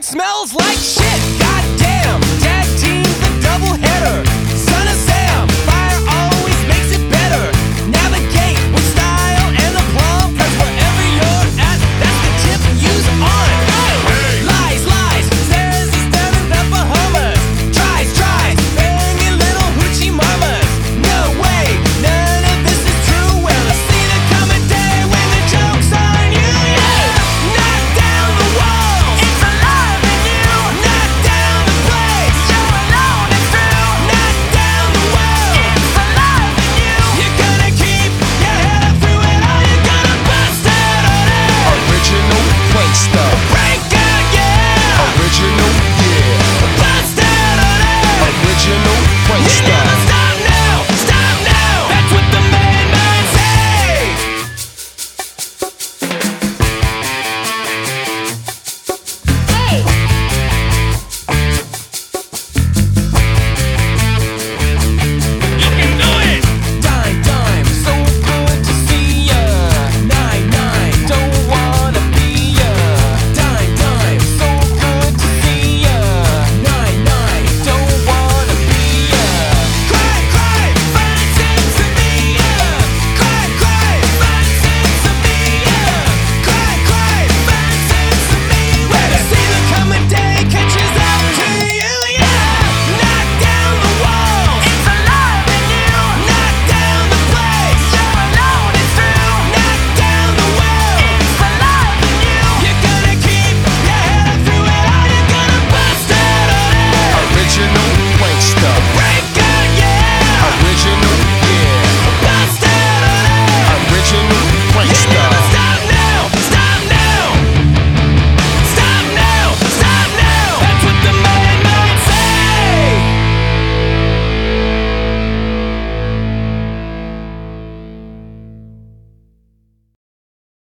It smells like shit.